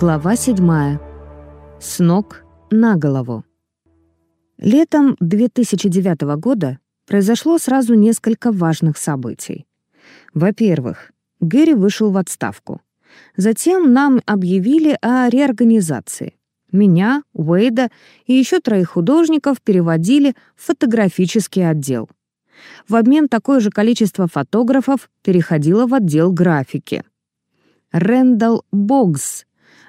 Глава 7. С ног на голову. Летом 2009 года произошло сразу несколько важных событий. Во-первых, Гэри вышел в отставку. Затем нам объявили о реорганизации. Меня, Уэйда и еще троих художников переводили в фотографический отдел. В обмен такое же количество фотографов переходило в отдел графики. Рэндалл Богс,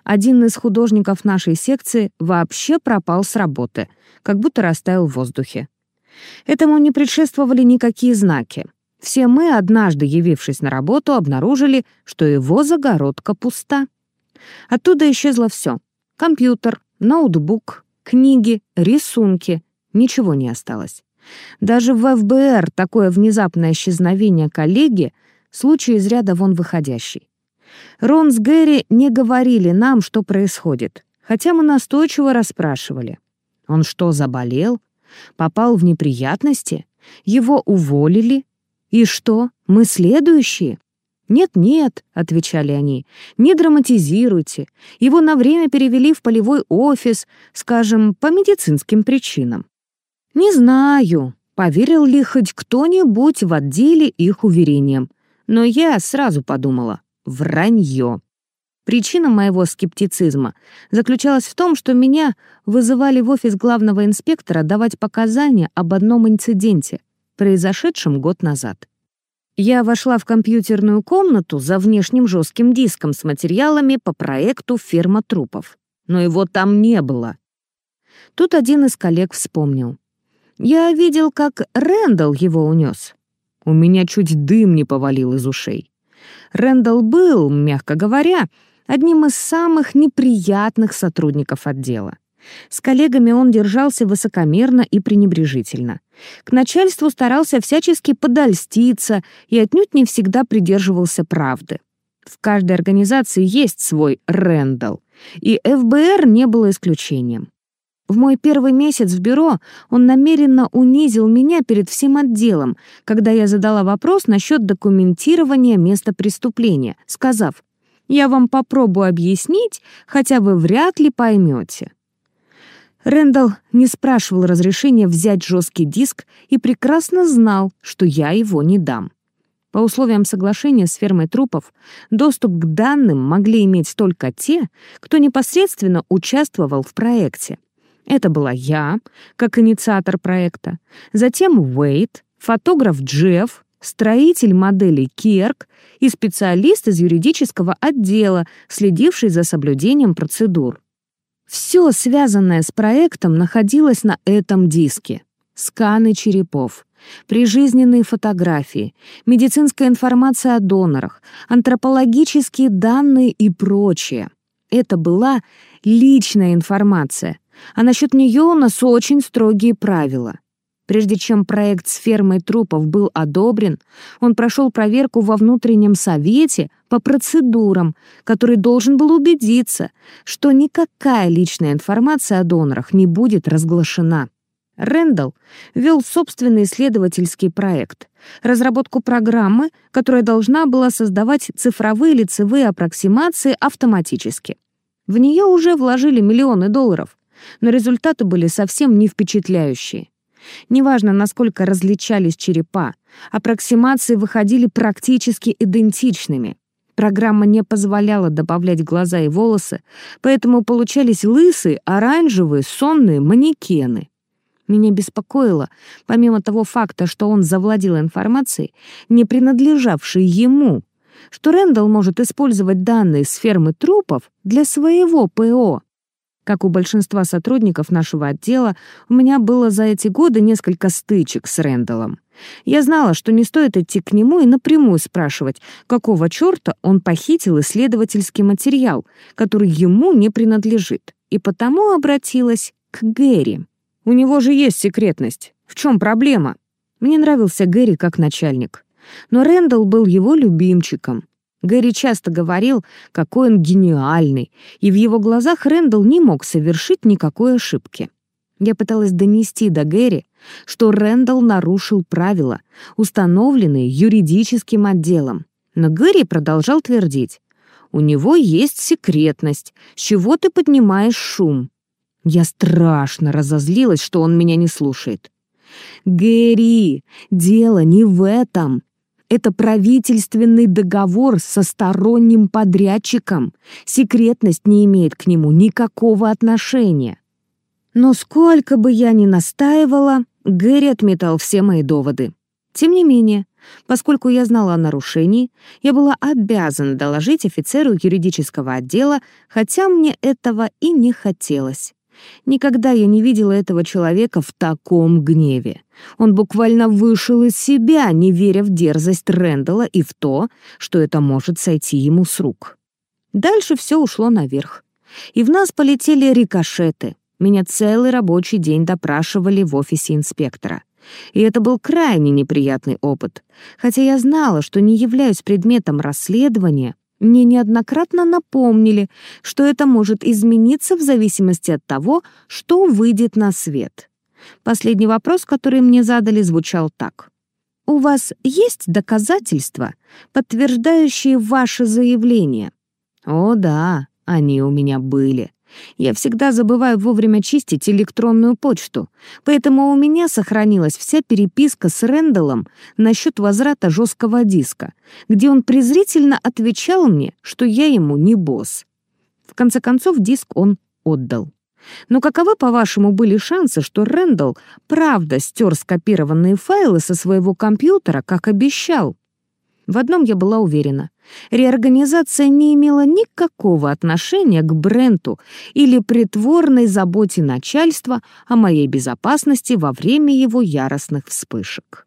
один из художников нашей секции, вообще пропал с работы, как будто растаял в воздухе. Этому не предшествовали никакие знаки. Все мы, однажды явившись на работу, обнаружили, что его загородка пуста. Оттуда исчезло все: Компьютер, ноутбук, книги, рисунки. Ничего не осталось. Даже в ФБР такое внезапное исчезновение коллеги — случай из ряда вон выходящий. Рон с Гэри не говорили нам, что происходит, хотя мы настойчиво расспрашивали. Он что, заболел? Попал в неприятности? Его уволили? И что, мы следующие? «Нет-нет», — отвечали они, — «не драматизируйте. Его на время перевели в полевой офис, скажем, по медицинским причинам». Не знаю, поверил ли хоть кто-нибудь в отделе их уверениям, но я сразу подумала — вранье. Причина моего скептицизма заключалась в том, что меня вызывали в офис главного инспектора давать показания об одном инциденте, произошедшем год назад. Я вошла в компьютерную комнату за внешним жестким диском с материалами по проекту «Ферма трупов». Но его там не было. Тут один из коллег вспомнил. Я видел, как Рэндалл его унес. У меня чуть дым не повалил из ушей. Рэндалл был, мягко говоря, одним из самых неприятных сотрудников отдела. С коллегами он держался высокомерно и пренебрежительно. К начальству старался всячески подольститься и отнюдь не всегда придерживался правды. В каждой организации есть свой Рэндалл, и ФБР не было исключением. В мой первый месяц в бюро он намеренно унизил меня перед всем отделом, когда я задала вопрос насчет документирования места преступления, сказав, «Я вам попробую объяснить, хотя вы вряд ли поймете». Рэндалл не спрашивал разрешения взять жесткий диск и прекрасно знал, что я его не дам. По условиям соглашения с фермой трупов, доступ к данным могли иметь только те, кто непосредственно участвовал в проекте. Это была я, как инициатор проекта, затем Уэйт, фотограф Джефф, строитель моделей Керк и специалист из юридического отдела, следивший за соблюдением процедур. Все, связанное с проектом, находилось на этом диске. Сканы черепов, прижизненные фотографии, медицинская информация о донорах, антропологические данные и прочее. Это была личная информация, а насчет нее у нас очень строгие правила. Прежде чем проект с фермой трупов был одобрен, он прошел проверку во внутреннем совете по процедурам, который должен был убедиться, что никакая личная информация о донорах не будет разглашена. Рэндалл вел собственный исследовательский проект, разработку программы, которая должна была создавать цифровые лицевые аппроксимации автоматически. В нее уже вложили миллионы долларов, но результаты были совсем не впечатляющие. Неважно, насколько различались черепа, аппроксимации выходили практически идентичными. Программа не позволяла добавлять глаза и волосы, поэтому получались лысые, оранжевые, сонные манекены. Меня беспокоило, помимо того факта, что он завладел информацией, не принадлежавшей ему, что Рэндалл может использовать данные с фермы трупов для своего ПО. Как у большинства сотрудников нашего отдела, у меня было за эти годы несколько стычек с Рэндаллом. Я знала, что не стоит идти к нему и напрямую спрашивать, какого черта он похитил исследовательский материал, который ему не принадлежит, и потому обратилась к Гэри. У него же есть секретность. В чем проблема? Мне нравился Гэри как начальник. Но Рэндалл был его любимчиком. Гэри часто говорил, какой он гениальный, и в его глазах Рэндалл не мог совершить никакой ошибки. Я пыталась донести до Гэри, что Рэндалл нарушил правила, установленные юридическим отделом. Но Гэри продолжал твердить. У него есть секретность. С чего ты поднимаешь шум?» Я страшно разозлилась, что он меня не слушает. «Гэри, дело не в этом. Это правительственный договор со сторонним подрядчиком. Секретность не имеет к нему никакого отношения». Но сколько бы я ни настаивала, Гэри отметал все мои доводы. Тем не менее, поскольку я знала о нарушении, я была обязана доложить офицеру юридического отдела, хотя мне этого и не хотелось. Никогда я не видела этого человека в таком гневе. Он буквально вышел из себя, не веря в дерзость Рэндалла и в то, что это может сойти ему с рук. Дальше все ушло наверх. И в нас полетели рикошеты. Меня целый рабочий день допрашивали в офисе инспектора. И это был крайне неприятный опыт. Хотя я знала, что не являюсь предметом расследования, мне неоднократно напомнили, что это может измениться в зависимости от того, что выйдет на свет. Последний вопрос, который мне задали, звучал так. «У вас есть доказательства, подтверждающие ваше заявление?» «О да, они у меня были. Я всегда забываю вовремя чистить электронную почту, поэтому у меня сохранилась вся переписка с Рэндаллом насчет возврата жесткого диска, где он презрительно отвечал мне, что я ему не босс. В конце концов, диск он отдал. Но каковы, по-вашему, были шансы, что Рэндалл правда стер скопированные файлы со своего компьютера, как обещал? В одном я была уверена. Реорганизация не имела никакого отношения к Бренту или притворной заботе начальства о моей безопасности во время его яростных вспышек.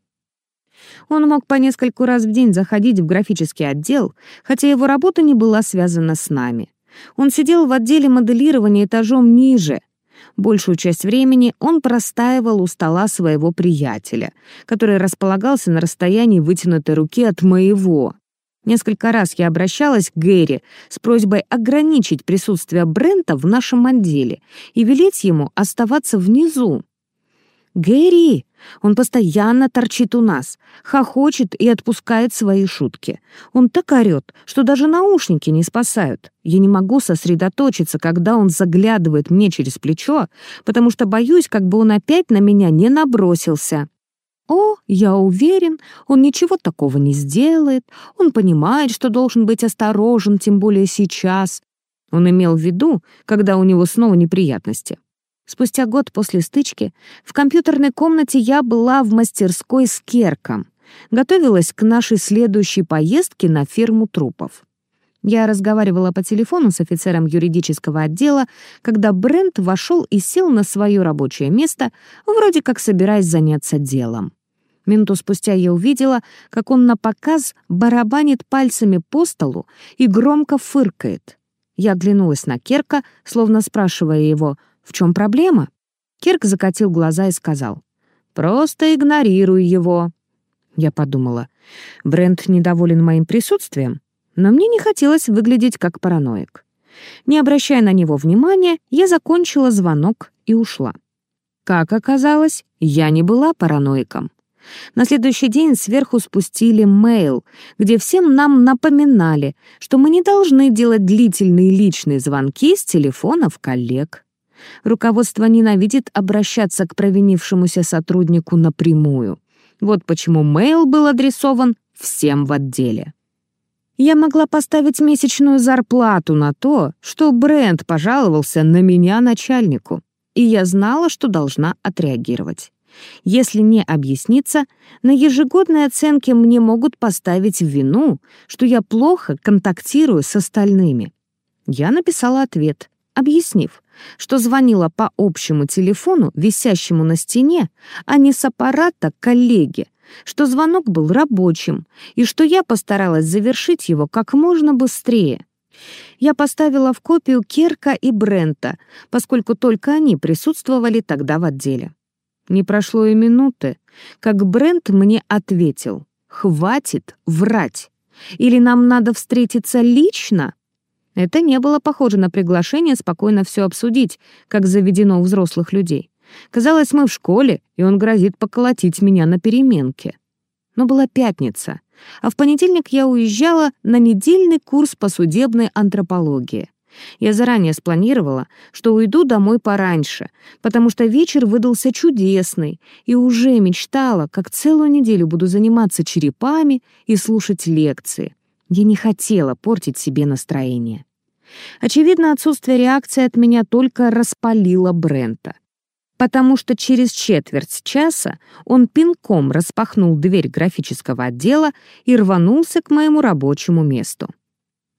Он мог по нескольку раз в день заходить в графический отдел, хотя его работа не была связана с нами. Он сидел в отделе моделирования этажом ниже — Большую часть времени он простаивал у стола своего приятеля, который располагался на расстоянии вытянутой руки от моего. Несколько раз я обращалась к Гэри с просьбой ограничить присутствие Брента в нашем отделе и велеть ему оставаться внизу. «Гэри!» Он постоянно торчит у нас, хохочет и отпускает свои шутки. Он так орёт, что даже наушники не спасают. Я не могу сосредоточиться, когда он заглядывает мне через плечо, потому что боюсь, как бы он опять на меня не набросился. О, я уверен, он ничего такого не сделает. Он понимает, что должен быть осторожен, тем более сейчас. Он имел в виду, когда у него снова неприятности. Спустя год после стычки в компьютерной комнате я была в мастерской с Керком. Готовилась к нашей следующей поездке на ферму трупов. Я разговаривала по телефону с офицером юридического отдела, когда Брент вошел и сел на свое рабочее место, вроде как собираясь заняться делом. Минуту спустя я увидела, как он на показ барабанит пальцами по столу и громко фыркает. Я оглянулась на Керка, словно спрашивая его — в чем проблема?» Кирк закатил глаза и сказал. «Просто игнорируй его». Я подумала, Брент недоволен моим присутствием, но мне не хотелось выглядеть как параноик. Не обращая на него внимания, я закончила звонок и ушла. Как оказалось, я не была параноиком. На следующий день сверху спустили мейл, где всем нам напоминали, что мы не должны делать длительные личные звонки с телефонов коллег. Руководство ненавидит обращаться к провинившемуся сотруднику напрямую. Вот почему мейл был адресован всем в отделе. Я могла поставить месячную зарплату на то, что бренд пожаловался на меня начальнику, и я знала, что должна отреагировать. Если не объясниться, на ежегодной оценке мне могут поставить вину, что я плохо контактирую с остальными. Я написала ответ, объяснив, что звонила по общему телефону, висящему на стене, а не с аппарата коллеге, что звонок был рабочим и что я постаралась завершить его как можно быстрее. Я поставила в копию Керка и Брента, поскольку только они присутствовали тогда в отделе. Не прошло и минуты, как Брент мне ответил «Хватит врать! Или нам надо встретиться лично?» Это не было похоже на приглашение спокойно все обсудить, как заведено у взрослых людей. Казалось, мы в школе, и он грозит поколотить меня на переменке. Но была пятница, а в понедельник я уезжала на недельный курс по судебной антропологии. Я заранее спланировала, что уйду домой пораньше, потому что вечер выдался чудесный, и уже мечтала, как целую неделю буду заниматься черепами и слушать лекции. Я не хотела портить себе настроение. Очевидно, отсутствие реакции от меня только распалило Брента потому что через четверть часа он пинком распахнул дверь графического отдела и рванулся к моему рабочему месту.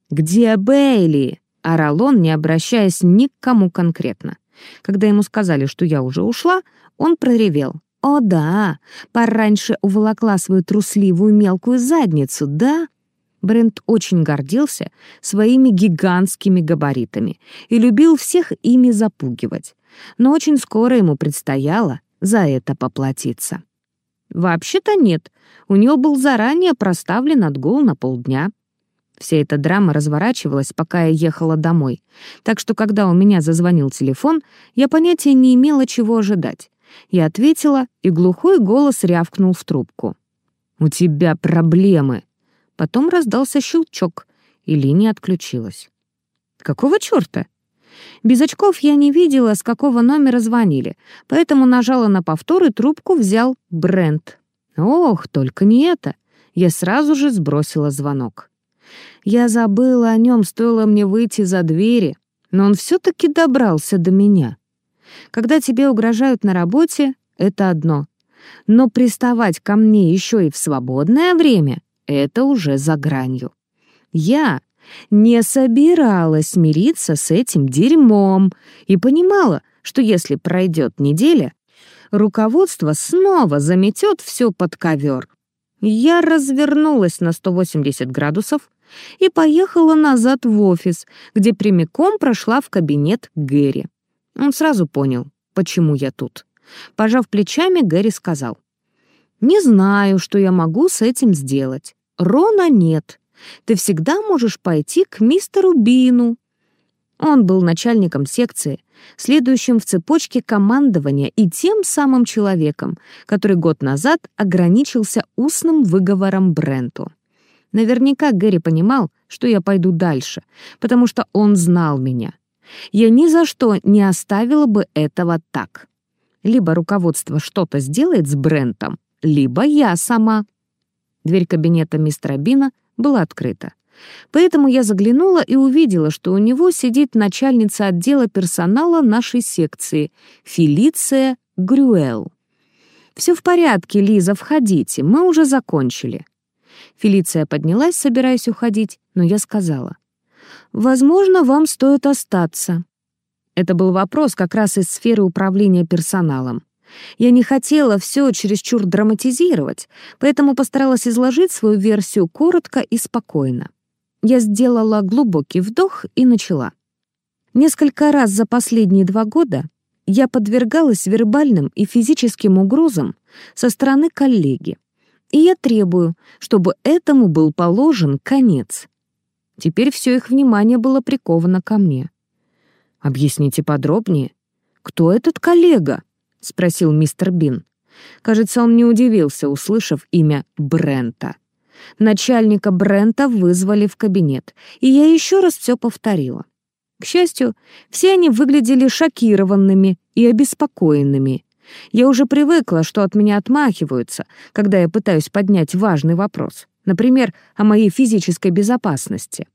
«Где Бейли?» — орал он, не обращаясь ни к кому конкретно. Когда ему сказали, что я уже ушла, он проревел. «О да, пораньше уволокла свою трусливую мелкую задницу, да?» Брент очень гордился своими гигантскими габаритами и любил всех ими запугивать но очень скоро ему предстояло за это поплатиться. Вообще-то нет, у него был заранее проставлен отгул на полдня. Вся эта драма разворачивалась, пока я ехала домой, так что когда у меня зазвонил телефон, я понятия не имела, чего ожидать. Я ответила, и глухой голос рявкнул в трубку. «У тебя проблемы!» Потом раздался щелчок, и линия отключилась. «Какого чёрта?» Без очков я не видела, с какого номера звонили, поэтому нажала на повтор и трубку взял Брент. Ох, только не это. Я сразу же сбросила звонок. Я забыла о нем, стоило мне выйти за двери, но он все-таки добрался до меня. Когда тебе угрожают на работе, это одно. Но приставать ко мне еще и в свободное время — это уже за гранью. Я не собиралась мириться с этим дерьмом и понимала, что если пройдет неделя, руководство снова заметет все под ковер. Я развернулась на 180 градусов и поехала назад в офис, где прямиком прошла в кабинет Гэри. Он сразу понял, почему я тут. Пожав плечами, Гэри сказал, «Не знаю, что я могу с этим сделать. Рона нет, ты всегда можешь пойти к мистеру Бину». Он был начальником секции, следующим в цепочке командования и тем самым человеком, который год назад ограничился устным выговором Бренту. Наверняка Гэри понимал, что я пойду дальше, потому что он знал меня. Я ни за что не оставила бы этого так. Либо руководство что-то сделает с Брентом, либо я сама. Дверь кабинета мистера Бина была открыта. Поэтому я заглянула и увидела, что у него сидит начальница отдела персонала нашей секции, Фелиция Грюэл. «Все в порядке, Лиза, входите, мы уже закончили». Фелиция поднялась, собираясь уходить, но я сказала. «Возможно, вам стоит остаться». Это был вопрос как раз из сферы управления персоналом. Я не хотела все чересчур драматизировать, поэтому постаралась изложить свою версию коротко и спокойно. Я сделала глубокий вдох и начала. Несколько раз за последние два года я подвергалась вербальным и физическим угрозам со стороны коллеги, и я требую, чтобы этому был положен конец. Теперь все их внимание было приковано ко мне. «Объясните подробнее, кто этот коллега?» — спросил мистер Бин. Кажется, он не удивился, услышав имя Брента. Начальника Брента вызвали в кабинет, и я еще раз все повторила. К счастью, все они выглядели шокированными и обеспокоенными. Я уже привыкла, что от меня отмахиваются, когда я пытаюсь поднять важный вопрос, например, о моей физической безопасности.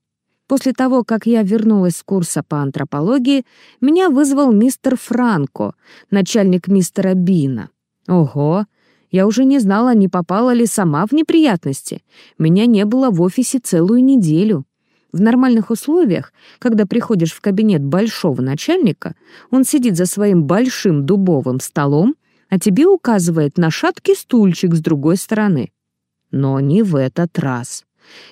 После того, как я вернулась с курса по антропологии, меня вызвал мистер Франко, начальник мистера Бина. Ого! Я уже не знала, не попала ли сама в неприятности. Меня не было в офисе целую неделю. В нормальных условиях, когда приходишь в кабинет большого начальника, он сидит за своим большим дубовым столом, а тебе указывает на шаткий стульчик с другой стороны. Но не в этот раз.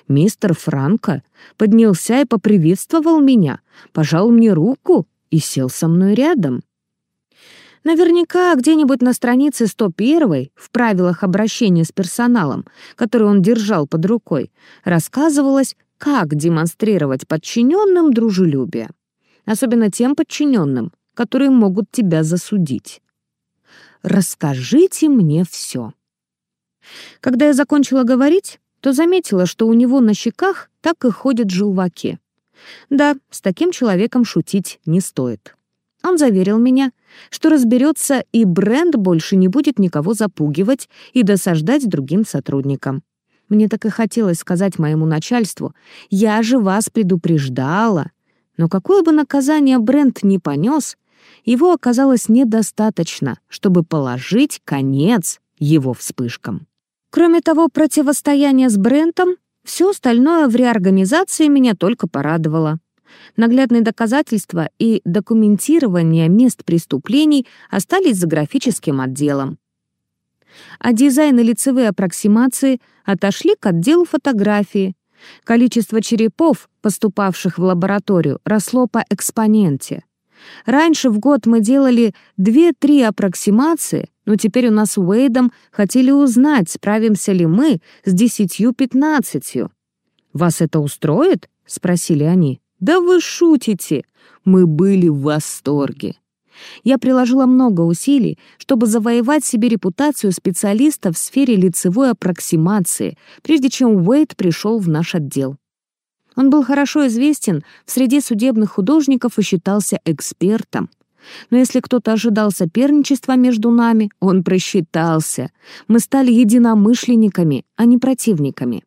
Мистер Франко поднялся и поприветствовал меня, пожал мне руку и сел со мной рядом. Наверняка где-нибудь на странице 101 в правилах обращения с персоналом, который он держал под рукой, рассказывалось, как демонстрировать подчиненным дружелюбие. Особенно тем подчиненным, которые могут тебя засудить. «Расскажите мне все». Когда я закончила говорить, то заметила, что у него на щеках так и ходят желваки. Да, с таким человеком шутить не стоит. Он заверил меня, что разберется и бренд больше не будет никого запугивать и досаждать другим сотрудникам. Мне так и хотелось сказать моему начальству, я же вас предупреждала. Но какое бы наказание бренд не понес, его оказалось недостаточно, чтобы положить конец его вспышкам. Кроме того, противостояние с брендом, все остальное в реорганизации меня только порадовало. Наглядные доказательства и документирование мест преступлений остались за графическим отделом. А дизайн и лицевые аппроксимации отошли к отделу фотографии. Количество черепов, поступавших в лабораторию, росло по экспоненте. Раньше в год мы делали 2-3 аппроксимации, но теперь у нас с Уэйдом хотели узнать, справимся ли мы с 10-15. «Вас это устроит?» — спросили они. «Да вы шутите!» Мы были в восторге. Я приложила много усилий, чтобы завоевать себе репутацию специалиста в сфере лицевой аппроксимации, прежде чем Уэйд пришел в наш отдел. Он был хорошо известен в среде судебных художников и считался экспертом. Но если кто-то ожидал соперничества между нами, он просчитался. Мы стали единомышленниками, а не противниками.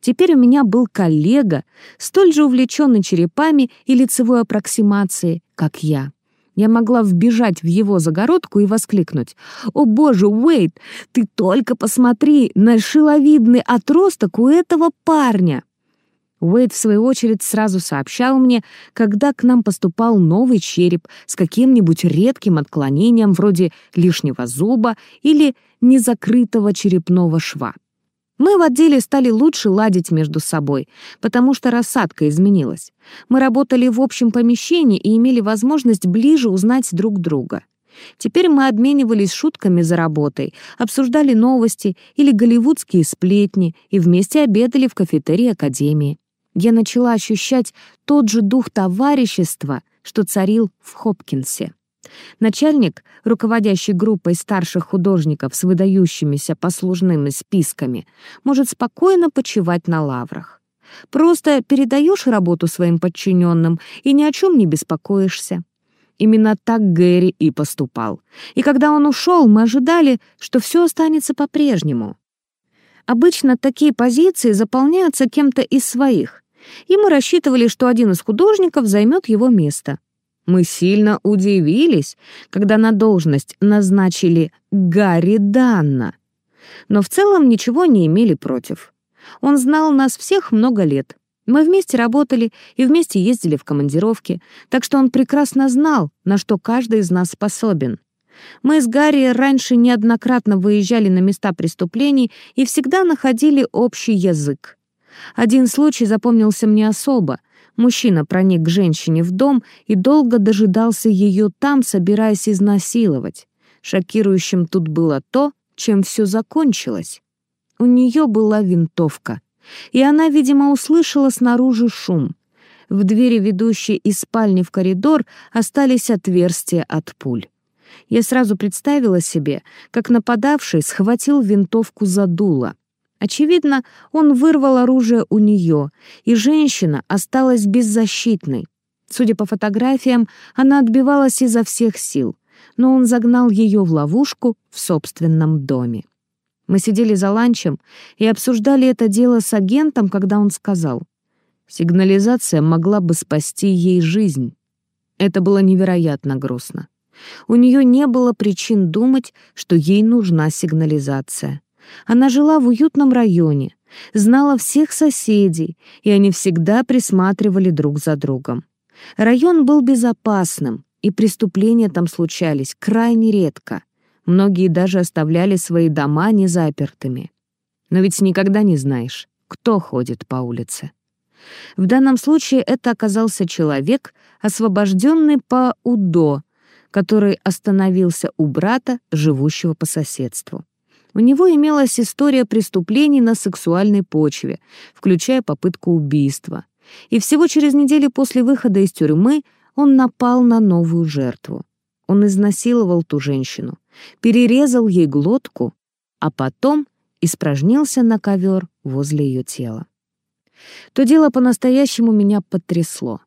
Теперь у меня был коллега, столь же увлеченный черепами и лицевой аппроксимацией, как я. Я могла вбежать в его загородку и воскликнуть. «О боже, Уэйт, ты только посмотри на шиловидный отросток у этого парня!» Уэйд, в свою очередь, сразу сообщал мне, когда к нам поступал новый череп с каким-нибудь редким отклонением вроде лишнего зуба или незакрытого черепного шва. Мы в отделе стали лучше ладить между собой, потому что рассадка изменилась. Мы работали в общем помещении и имели возможность ближе узнать друг друга. Теперь мы обменивались шутками за работой, обсуждали новости или голливудские сплетни и вместе обедали в кафетерии Академии. Я начала ощущать тот же дух товарищества, что царил в Хопкинсе. Начальник, руководящий группой старших художников с выдающимися послужными списками, может спокойно почивать на лаврах. Просто передаешь работу своим подчиненным и ни о чем не беспокоишься. Именно так Гэри и поступал. И когда он ушел, мы ожидали, что все останется по-прежнему. Обычно такие позиции заполняются кем-то из своих, и мы рассчитывали, что один из художников займет его место. Мы сильно удивились, когда на должность назначили Гарри Данна. Но в целом ничего не имели против. Он знал нас всех много лет. Мы вместе работали и вместе ездили в командировки, так что он прекрасно знал, на что каждый из нас способен. Мы с Гарри раньше неоднократно выезжали на места преступлений и всегда находили общий язык. Один случай запомнился мне особо — Мужчина проник к женщине в дом и долго дожидался ее там, собираясь изнасиловать. Шокирующим тут было то, чем все закончилось. У нее была винтовка, и она, видимо, услышала снаружи шум. В двери, ведущей из спальни в коридор, остались отверстия от пуль. Я сразу представила себе, как нападавший схватил винтовку за дуло — Очевидно, он вырвал оружие у нее, и женщина осталась беззащитной. Судя по фотографиям, она отбивалась изо всех сил, но он загнал ее в ловушку в собственном доме. Мы сидели за ланчем и обсуждали это дело с агентом, когда он сказал, «Сигнализация могла бы спасти ей жизнь». Это было невероятно грустно. У нее не было причин думать, что ей нужна сигнализация. Она жила в уютном районе, знала всех соседей, и они всегда присматривали друг за другом. Район был безопасным, и преступления там случались крайне редко. Многие даже оставляли свои дома незапертыми. Но ведь никогда не знаешь, кто ходит по улице. В данном случае это оказался человек, освобожденный по УДО, который остановился у брата, живущего по соседству. У него имелась история преступлений на сексуальной почве, включая попытку убийства. И всего через неделю после выхода из тюрьмы он напал на новую жертву. Он изнасиловал ту женщину, перерезал ей глотку, а потом испражнился на ковер возле ее тела. То дело по-настоящему меня потрясло.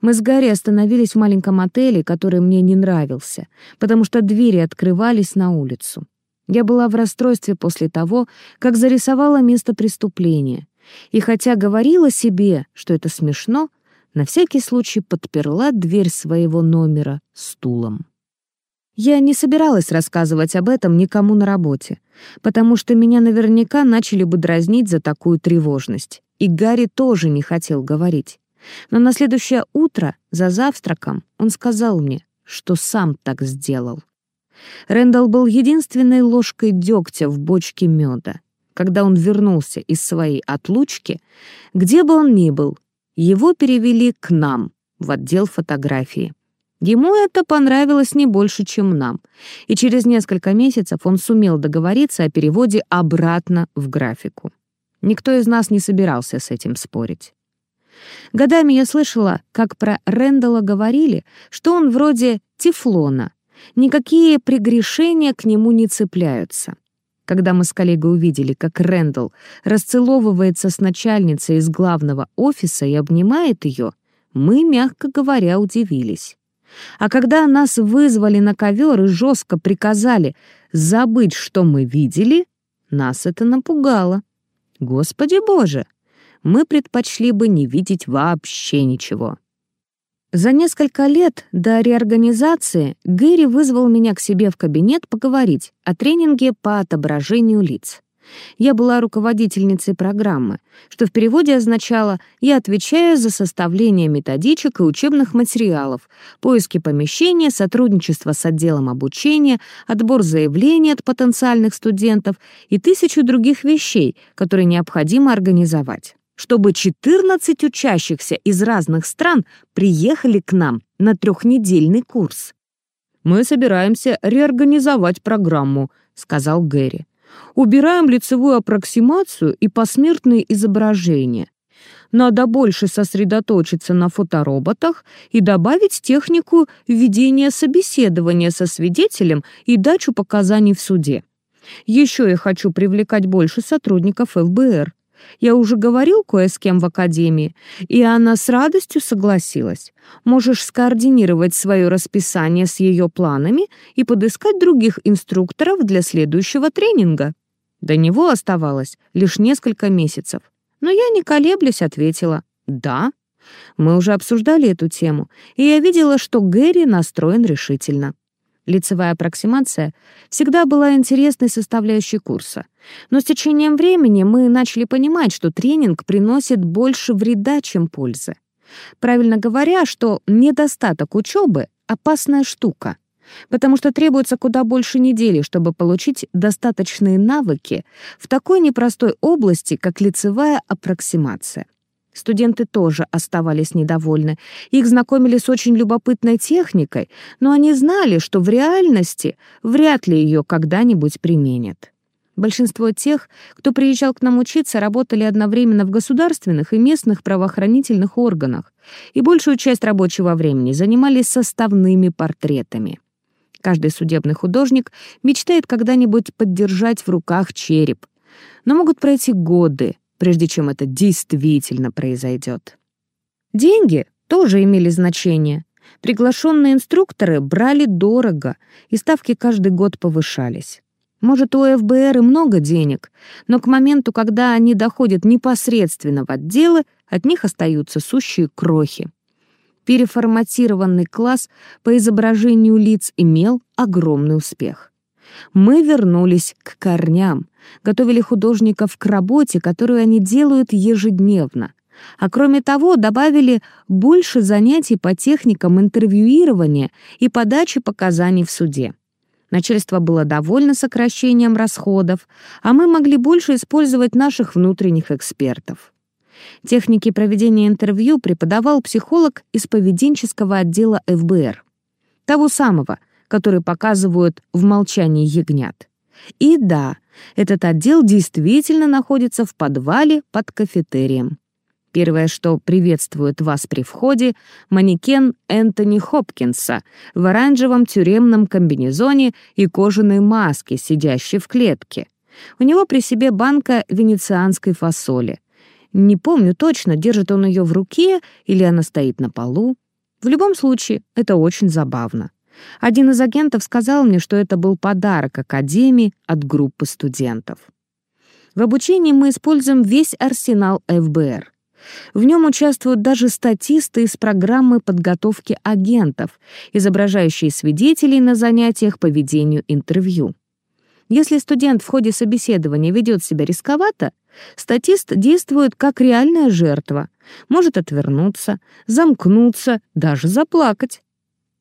Мы с Гарри остановились в маленьком отеле, который мне не нравился, потому что двери открывались на улицу. Я была в расстройстве после того, как зарисовала место преступления. И хотя говорила себе, что это смешно, на всякий случай подперла дверь своего номера стулом. Я не собиралась рассказывать об этом никому на работе, потому что меня наверняка начали бы дразнить за такую тревожность. И Гарри тоже не хотел говорить. Но на следующее утро, за завтраком, он сказал мне, что сам так сделал. Рэндалл был единственной ложкой дегтя в бочке меда. Когда он вернулся из своей отлучки, где бы он ни был, его перевели к нам, в отдел фотографии. Ему это понравилось не больше, чем нам, и через несколько месяцев он сумел договориться о переводе обратно в графику. Никто из нас не собирался с этим спорить. Годами я слышала, как про Рэндала говорили, что он вроде тефлона, никакие прегрешения к нему не цепляются. Когда мы с коллегой увидели, как Рэндалл расцеловывается с начальницей из главного офиса и обнимает ее, мы, мягко говоря, удивились. А когда нас вызвали на ковер и жестко приказали забыть, что мы видели, нас это напугало. Господи Боже! Мы предпочли бы не видеть вообще ничего. За несколько лет до реорганизации Гэри вызвал меня к себе в кабинет поговорить о тренинге по отображению лиц. Я была руководительницей программы, что в переводе означало «я отвечаю за составление методичек и учебных материалов, поиски помещения, сотрудничество с отделом обучения, отбор заявлений от потенциальных студентов и тысячу других вещей, которые необходимо организовать» чтобы 14 учащихся из разных стран приехали к нам на трехнедельный курс. «Мы собираемся реорганизовать программу», — сказал Гэри. «Убираем лицевую аппроксимацию и посмертные изображения. Надо больше сосредоточиться на фотороботах и добавить технику ведения собеседования со свидетелем и дачу показаний в суде. Еще я хочу привлекать больше сотрудников ФБР. Я уже говорил кое с кем в академии, и она с радостью согласилась. Можешь скоординировать свое расписание с ее планами и подыскать других инструкторов для следующего тренинга. До него оставалось лишь несколько месяцев. Но я, не колеблясь, ответила «да». Мы уже обсуждали эту тему, и я видела, что Гэри настроен решительно. Лицевая аппроксимация всегда была интересной составляющей курса. Но с течением времени мы начали понимать, что тренинг приносит больше вреда, чем пользы. Правильно говоря, что недостаток учебы — опасная штука, потому что требуется куда больше недели, чтобы получить достаточные навыки в такой непростой области, как лицевая аппроксимация. Студенты тоже оставались недовольны. Их знакомили с очень любопытной техникой, но они знали, что в реальности вряд ли ее когда-нибудь применят. Большинство тех, кто приезжал к нам учиться, работали одновременно в государственных и местных правоохранительных органах, и большую часть рабочего времени занимались составными портретами. Каждый судебный художник мечтает когда-нибудь поддержать в руках череп. Но могут пройти годы, прежде чем это действительно произойдет. Деньги тоже имели значение. Приглашенные инструкторы брали дорого, и ставки каждый год повышались. Может, у ФБР и много денег, но к моменту, когда они доходят непосредственно в отделы, от них остаются сущие крохи. Переформатированный класс по изображению лиц имел огромный успех. Мы вернулись к корням, готовили художников к работе, которую они делают ежедневно. А кроме того, добавили больше занятий по техникам интервьюирования и подачи показаний в суде. Начальство было довольно сокращением расходов, а мы могли больше использовать наших внутренних экспертов. Техники проведения интервью преподавал психолог из поведенческого отдела ФБР. Того самого, который показывают в «Молчании ягнят». И да, этот отдел действительно находится в подвале под кафетерием. Первое, что приветствует вас при входе, манекен Энтони Хопкинса в оранжевом тюремном комбинезоне и кожаной маске, сидящей в клетке. У него при себе банка венецианской фасоли. Не помню точно, держит он ее в руке или она стоит на полу. В любом случае, это очень забавно. Один из агентов сказал мне, что это был подарок Академии от группы студентов. В обучении мы используем весь арсенал ФБР. В нем участвуют даже статисты из программы подготовки агентов, изображающие свидетелей на занятиях по ведению интервью. Если студент в ходе собеседования ведет себя рисковато, статист действует как реальная жертва, может отвернуться, замкнуться, даже заплакать.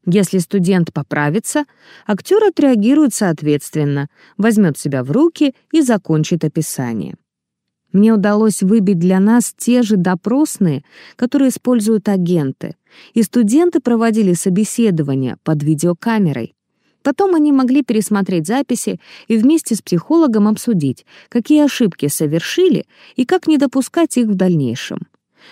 Если студент поправится, актер отреагирует соответственно, возьмет себя в руки и закончит описание. Мне удалось выбить для нас те же допросные, которые используют агенты, и студенты проводили собеседования под видеокамерой. Потом они могли пересмотреть записи и вместе с психологом обсудить, какие ошибки совершили и как не допускать их в дальнейшем.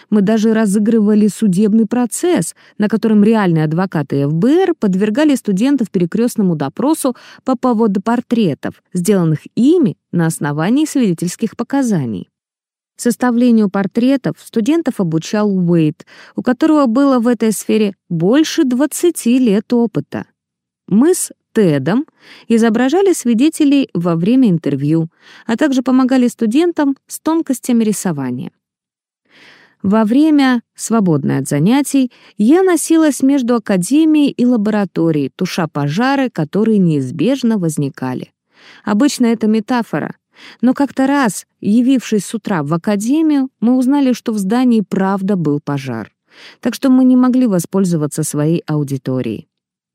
Мы даже разыгрывали судебный процесс, на котором реальные адвокаты ФБР подвергали студентов перекрестному допросу по поводу портретов, сделанных ими на основании свидетельских показаний. Составлению портретов студентов обучал Уэйт, у которого было в этой сфере больше 20 лет опыта. Мы с Тедом изображали свидетелей во время интервью, а также помогали студентам с тонкостями рисования. Во время, свободное от занятий, я носилась между академией и лабораторией, туша пожары, которые неизбежно возникали. Обычно это метафора, но как-то раз, явившись с утра в академию, мы узнали, что в здании правда был пожар. Так что мы не могли воспользоваться своей аудиторией.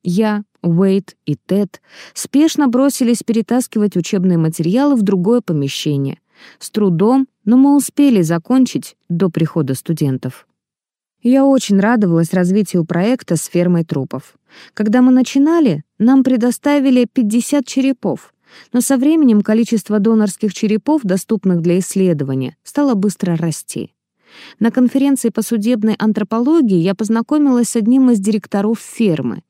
Я, Уэйт и Тед спешно бросились перетаскивать учебные материалы в другое помещение. С трудом, но мы успели закончить до прихода студентов. Я очень радовалась развитию проекта с фермой трупов. Когда мы начинали, нам предоставили 50 черепов, но со временем количество донорских черепов, доступных для исследования, стало быстро расти. На конференции по судебной антропологии я познакомилась с одним из директоров фермы,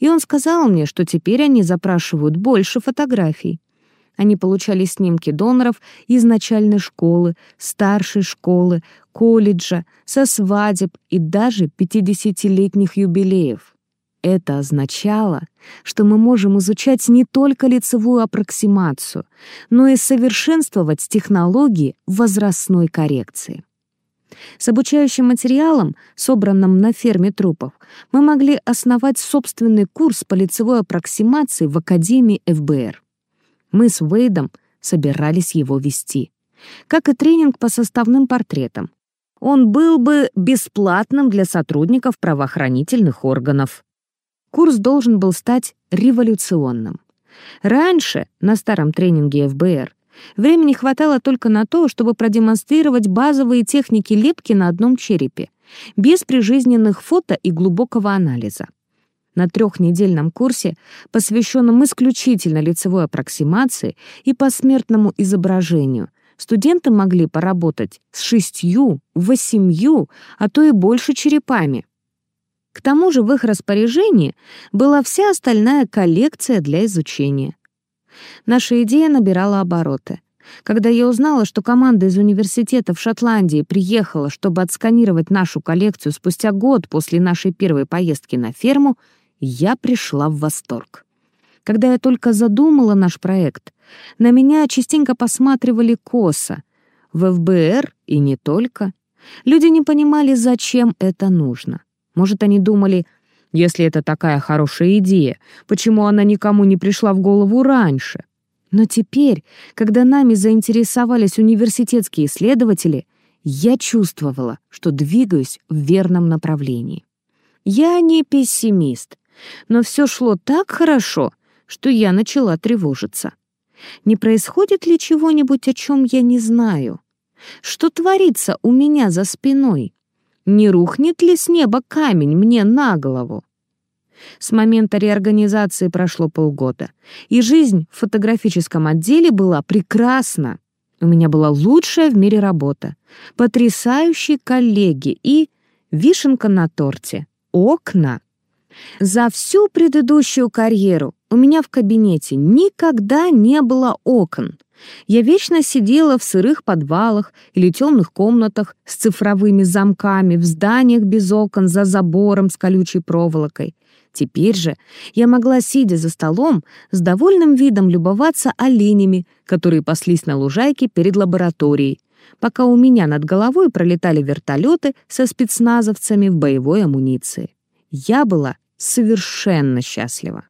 и он сказал мне, что теперь они запрашивают больше фотографий. Они получали снимки доноров из начальной школы, старшей школы, колледжа, со свадеб и даже 50-летних юбилеев. Это означало, что мы можем изучать не только лицевую аппроксимацию, но и совершенствовать технологии возрастной коррекции. С обучающим материалом, собранным на ферме трупов, мы могли основать собственный курс по лицевой аппроксимации в Академии ФБР. Мы с Уэйдом собирались его вести. Как и тренинг по составным портретам. Он был бы бесплатным для сотрудников правоохранительных органов. Курс должен был стать революционным. Раньше, на старом тренинге ФБР, времени хватало только на то, чтобы продемонстрировать базовые техники лепки на одном черепе, без прижизненных фото и глубокого анализа. На трехнедельном курсе, посвященном исключительно лицевой аппроксимации и посмертному изображению, студенты могли поработать с шестью, восемью, а то и больше черепами. К тому же в их распоряжении была вся остальная коллекция для изучения. Наша идея набирала обороты. Когда я узнала, что команда из университета в Шотландии приехала, чтобы отсканировать нашу коллекцию спустя год после нашей первой поездки на ферму, я пришла в восторг. Когда я только задумала наш проект, на меня частенько посматривали косо. В ФБР и не только. Люди не понимали, зачем это нужно. Может, они думали, если это такая хорошая идея, почему она никому не пришла в голову раньше? Но теперь, когда нами заинтересовались университетские исследователи, я чувствовала, что двигаюсь в верном направлении. Я не пессимист, но все шло так хорошо, что я начала тревожиться. Не происходит ли чего-нибудь, о чем я не знаю? Что творится у меня за спиной? Не рухнет ли с неба камень мне на голову? С момента реорганизации прошло полгода, и жизнь в фотографическом отделе была прекрасна. У меня была лучшая в мире работа, потрясающие коллеги и вишенка на торте — окна. За всю предыдущую карьеру у меня в кабинете никогда не было окон, Я вечно сидела в сырых подвалах или темных комнатах с цифровыми замками, в зданиях без окон, за забором с колючей проволокой. Теперь же я могла, сидя за столом, с довольным видом любоваться оленями, которые паслись на лужайке перед лабораторией, пока у меня над головой пролетали вертолеты со спецназовцами в боевой амуниции. Я была совершенно счастлива.